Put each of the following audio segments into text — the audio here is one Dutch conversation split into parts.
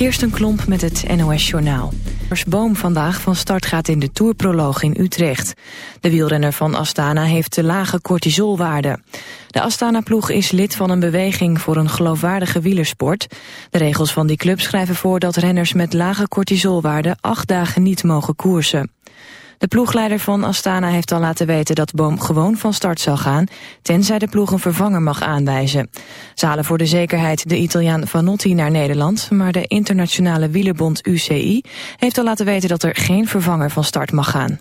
Kirsten Klomp met het NOS-journaal. Boom vandaag van start gaat in de Tourproloog in Utrecht. De wielrenner van Astana heeft te lage cortisolwaarden. De Astana-ploeg is lid van een beweging voor een geloofwaardige wielersport. De regels van die club schrijven voor dat renners met lage cortisolwaarden acht dagen niet mogen koersen. De ploegleider van Astana heeft al laten weten dat Boom gewoon van start zal gaan, tenzij de ploeg een vervanger mag aanwijzen. Ze halen voor de zekerheid de Italiaan Vanotti naar Nederland, maar de internationale wielerbond UCI heeft al laten weten dat er geen vervanger van start mag gaan.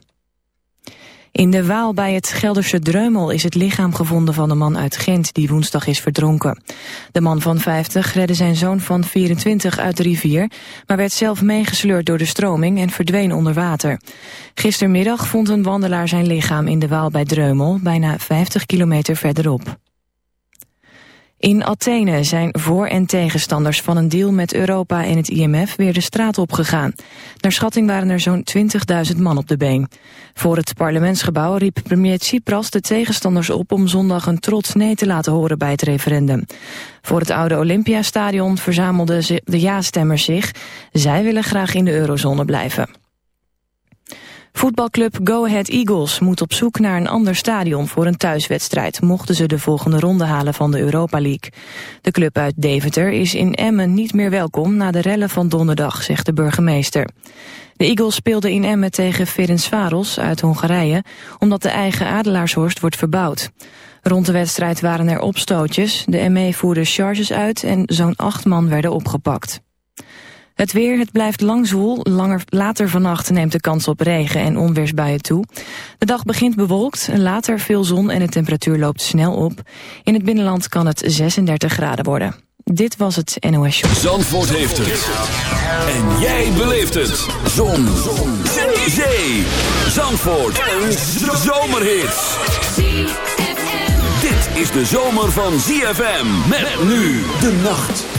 In de Waal bij het Gelderse Dreumel is het lichaam gevonden van een man uit Gent die woensdag is verdronken. De man van 50 redde zijn zoon van 24 uit de rivier, maar werd zelf meegesleurd door de stroming en verdween onder water. Gistermiddag vond een wandelaar zijn lichaam in de Waal bij Dreumel, bijna 50 kilometer verderop. In Athene zijn voor- en tegenstanders van een deal met Europa en het IMF weer de straat opgegaan. Naar schatting waren er zo'n 20.000 man op de been. Voor het parlementsgebouw riep premier Tsipras de tegenstanders op om zondag een trots nee te laten horen bij het referendum. Voor het oude Olympiastadion verzamelden de ja-stemmers zich. Zij willen graag in de eurozone blijven. Voetbalclub Go Ahead Eagles moet op zoek naar een ander stadion voor een thuiswedstrijd, mochten ze de volgende ronde halen van de Europa League. De club uit Deventer is in Emmen niet meer welkom na de rellen van donderdag, zegt de burgemeester. De Eagles speelden in Emmen tegen Ferencvaros uit Hongarije, omdat de eigen Adelaarshorst wordt verbouwd. Rond de wedstrijd waren er opstootjes, de ME voerde charges uit en zo'n acht man werden opgepakt. Het weer, het blijft lang zwoel. Langer, later vannacht neemt de kans op regen en onweersbuien toe. De dag begint bewolkt, later veel zon en de temperatuur loopt snel op. In het binnenland kan het 36 graden worden. Dit was het NOS Show. Zandvoort heeft het. En jij beleeft het. Zon. zon. Zee. Zee. Zandvoort. Een zomerhit. Dit is de zomer van ZFM. Met nu de nacht.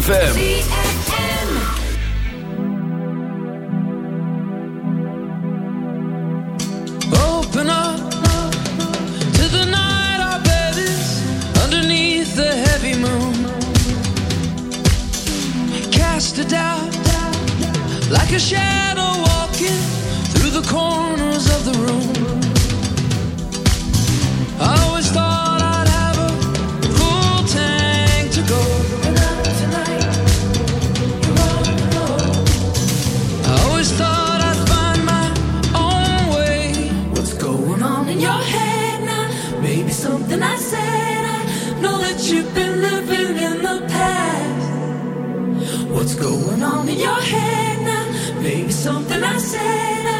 ZFM. your head now. Maybe something I said. I know that you've been living in the past. What's going on in your head now? Maybe something I said. I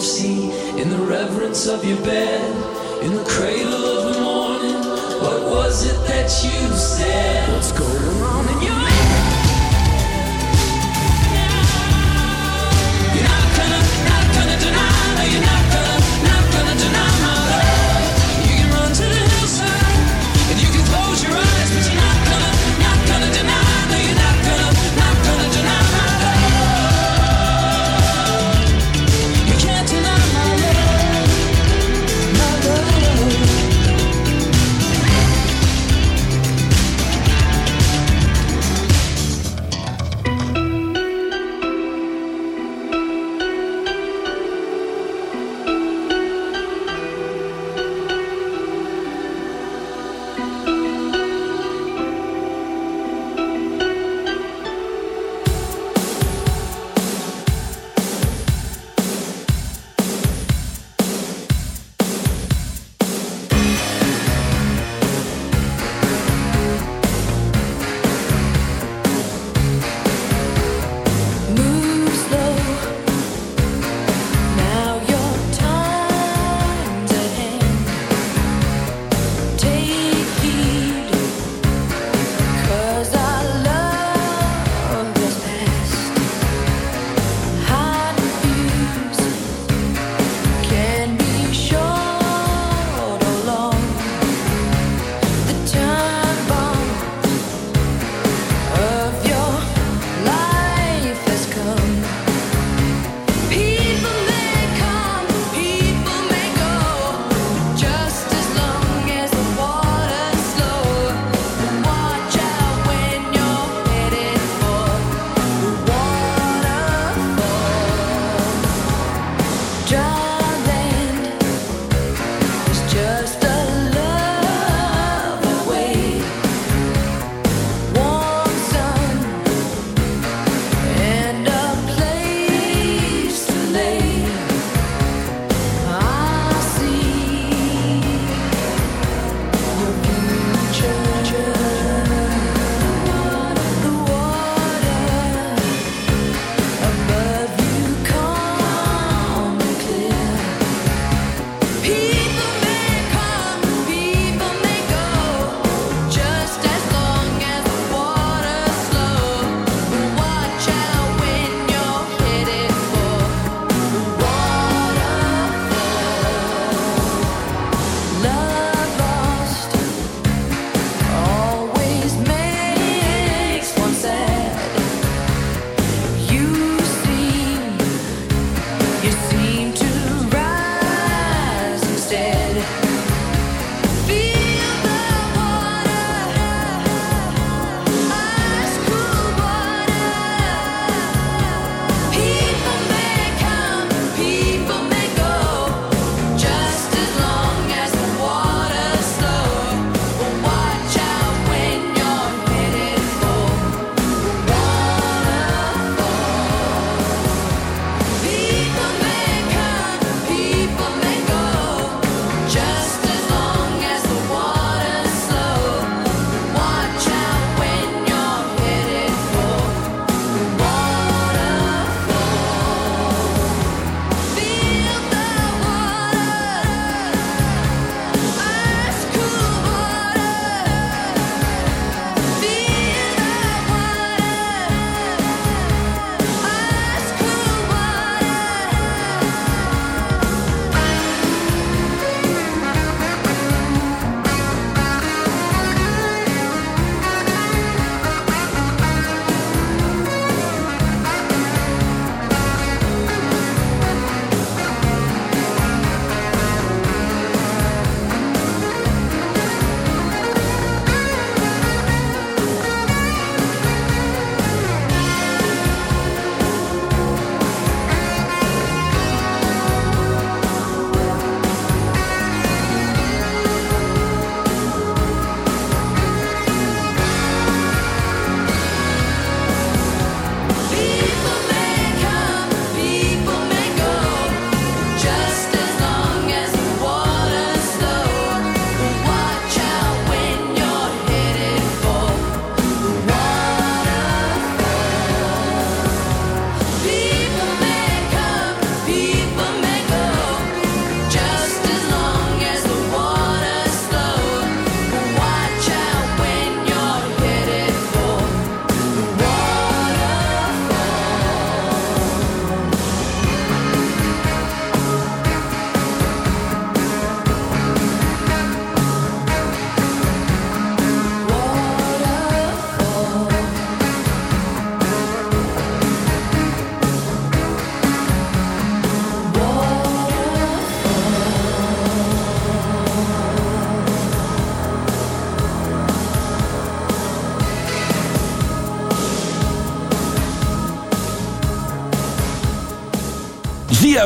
mercy in the reverence of your bed, in the cradle of the morning. What was it that you said? What's going on in your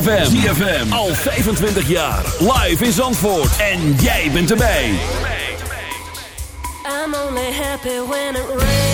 ZFM. Al 25 jaar. Live in Zandvoort. En jij bent erbij. I'm only happy when it rains.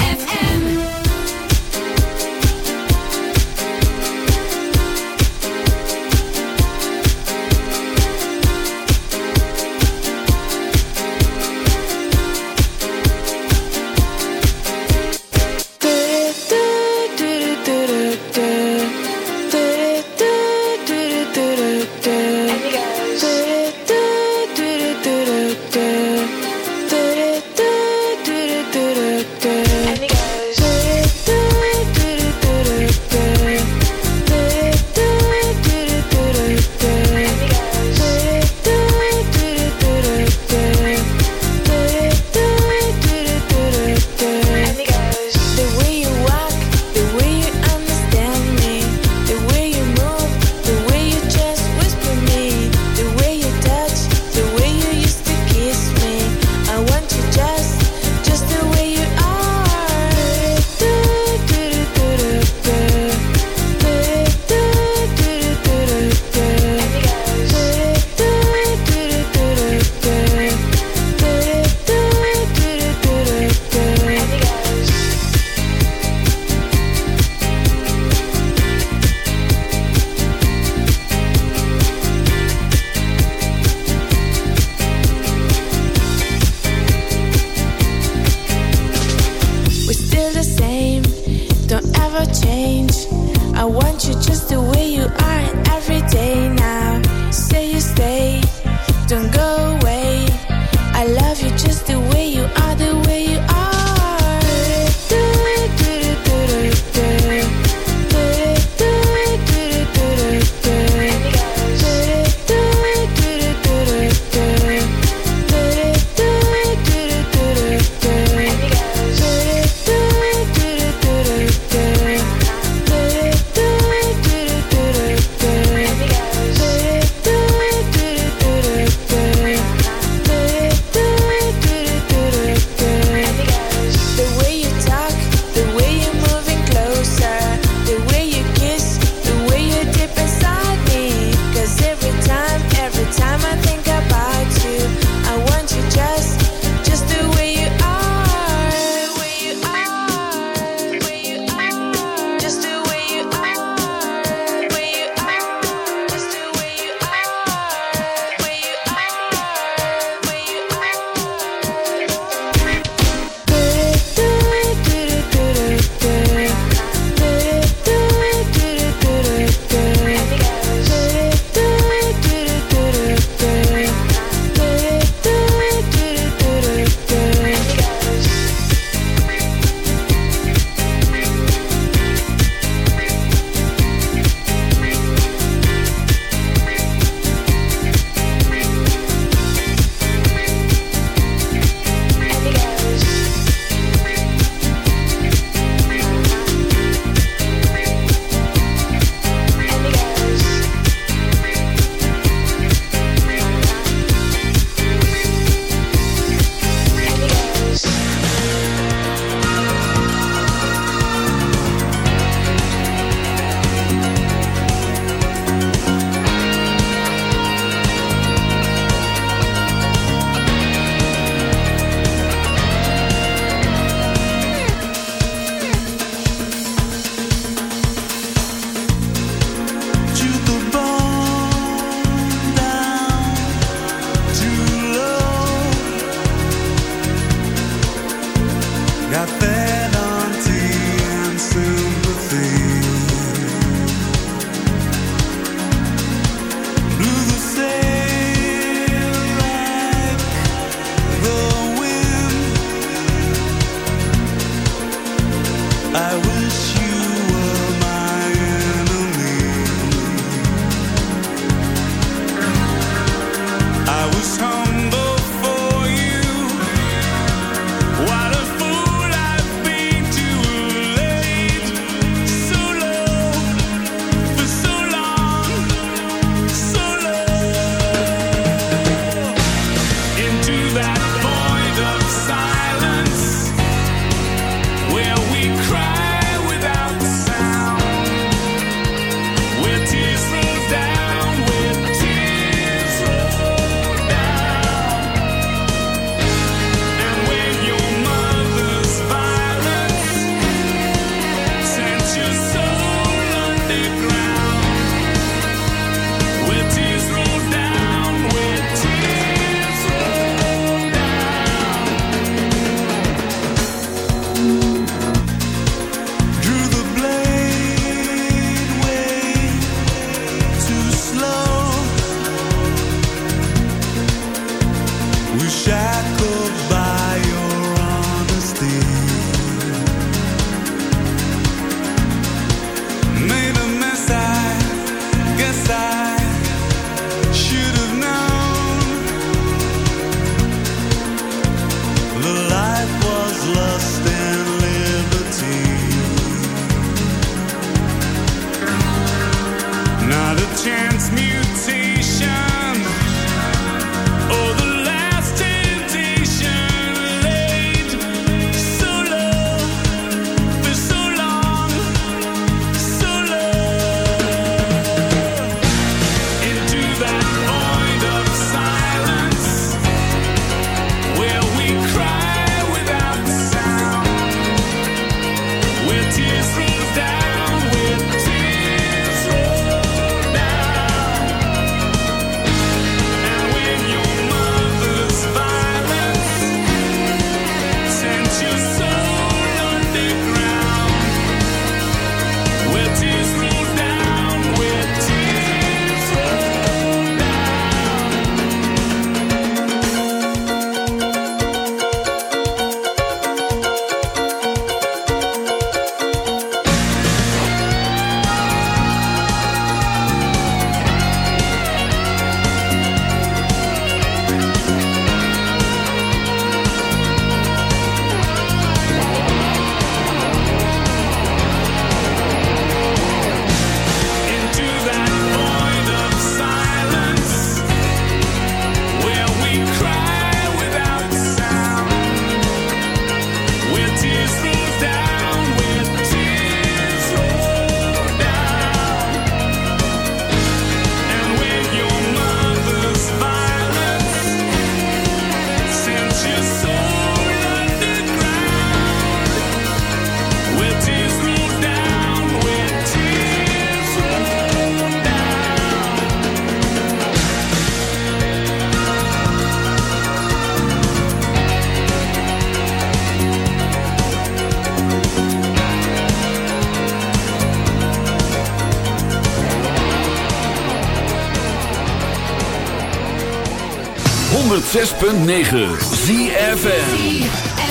106.9 ZFN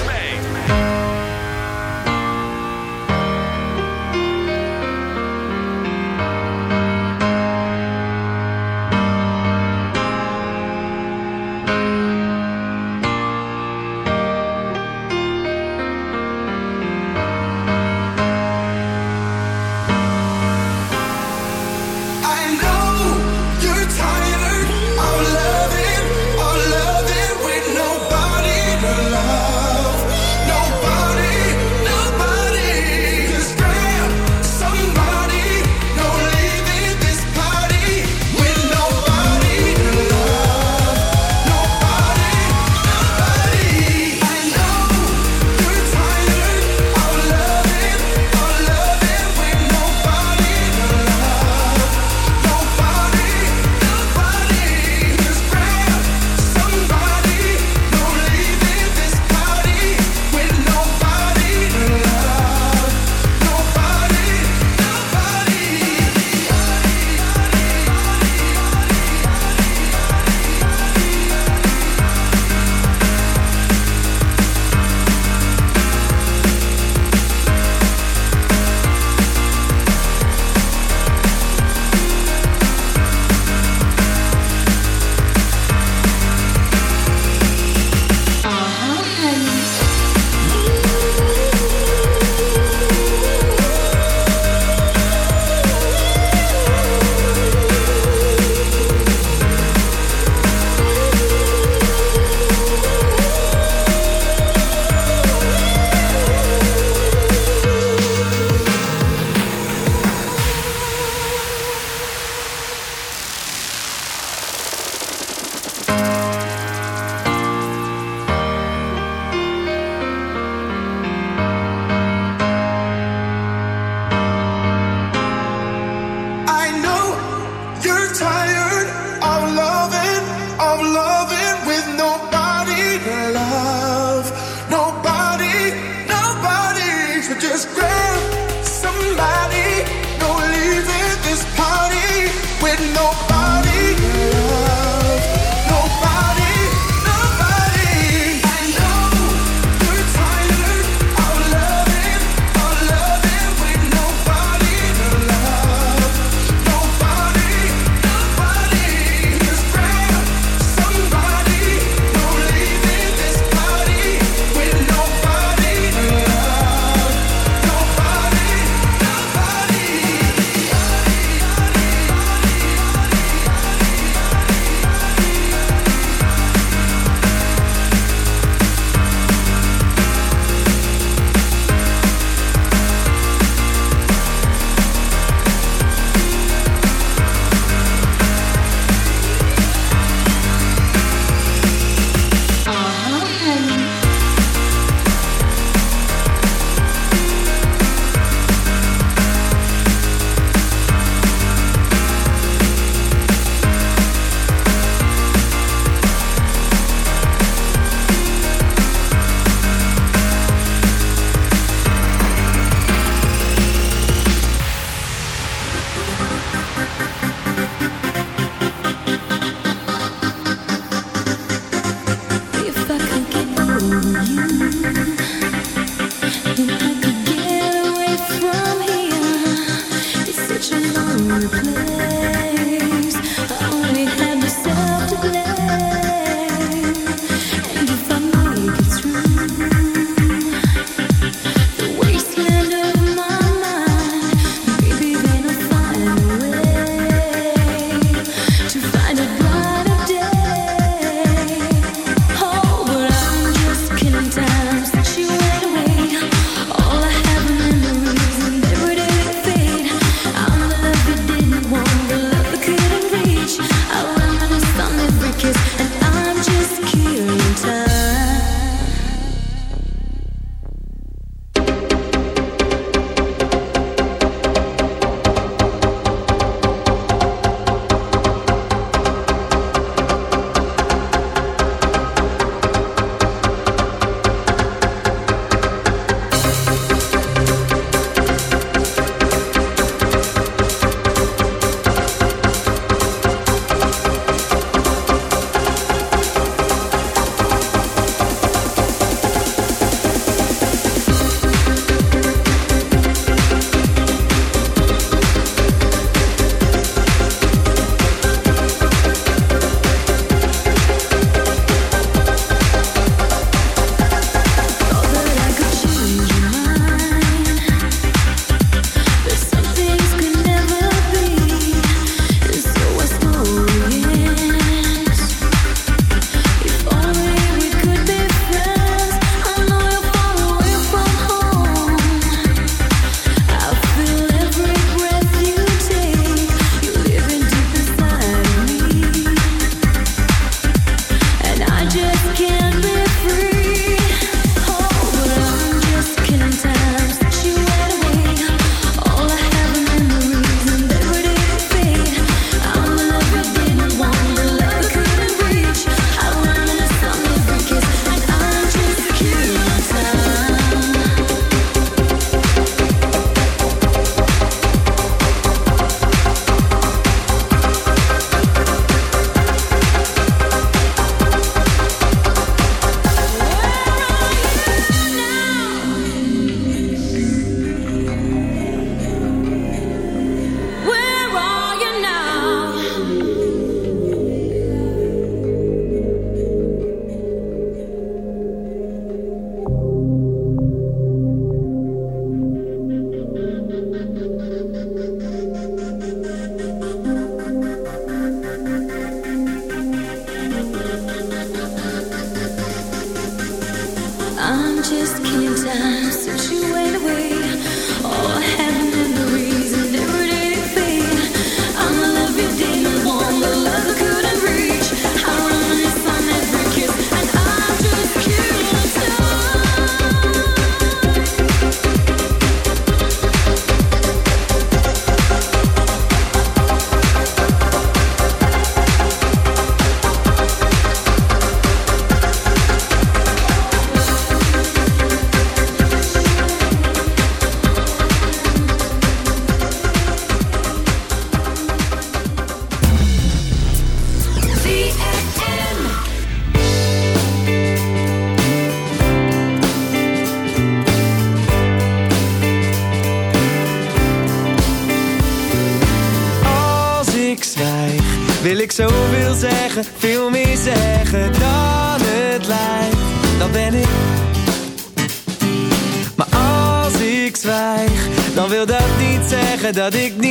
dat ik niet